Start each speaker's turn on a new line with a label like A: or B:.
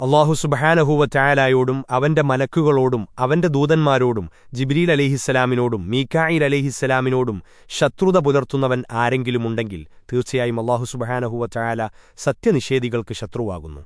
A: അള്ളാഹു സുബഹാനഹൂവ അവന്റെ മലക്കുകളോടും അവന്റെ ദൂതന്മാരോടും ജിബ്രീൽ അലിഹിസ്സലാമിനോടും മീക്കായിൽ അലിഹിസ്സലാമിനോടും ശത്രുത പുലർത്തുന്നവൻ ആരെങ്കിലുമുണ്ടെങ്കിൽ തീർച്ചയായും അള്ളാഹു സുബഹാനഹൂവ സത്യനിഷേധികൾക്ക് ശത്രുവാകുന്നു.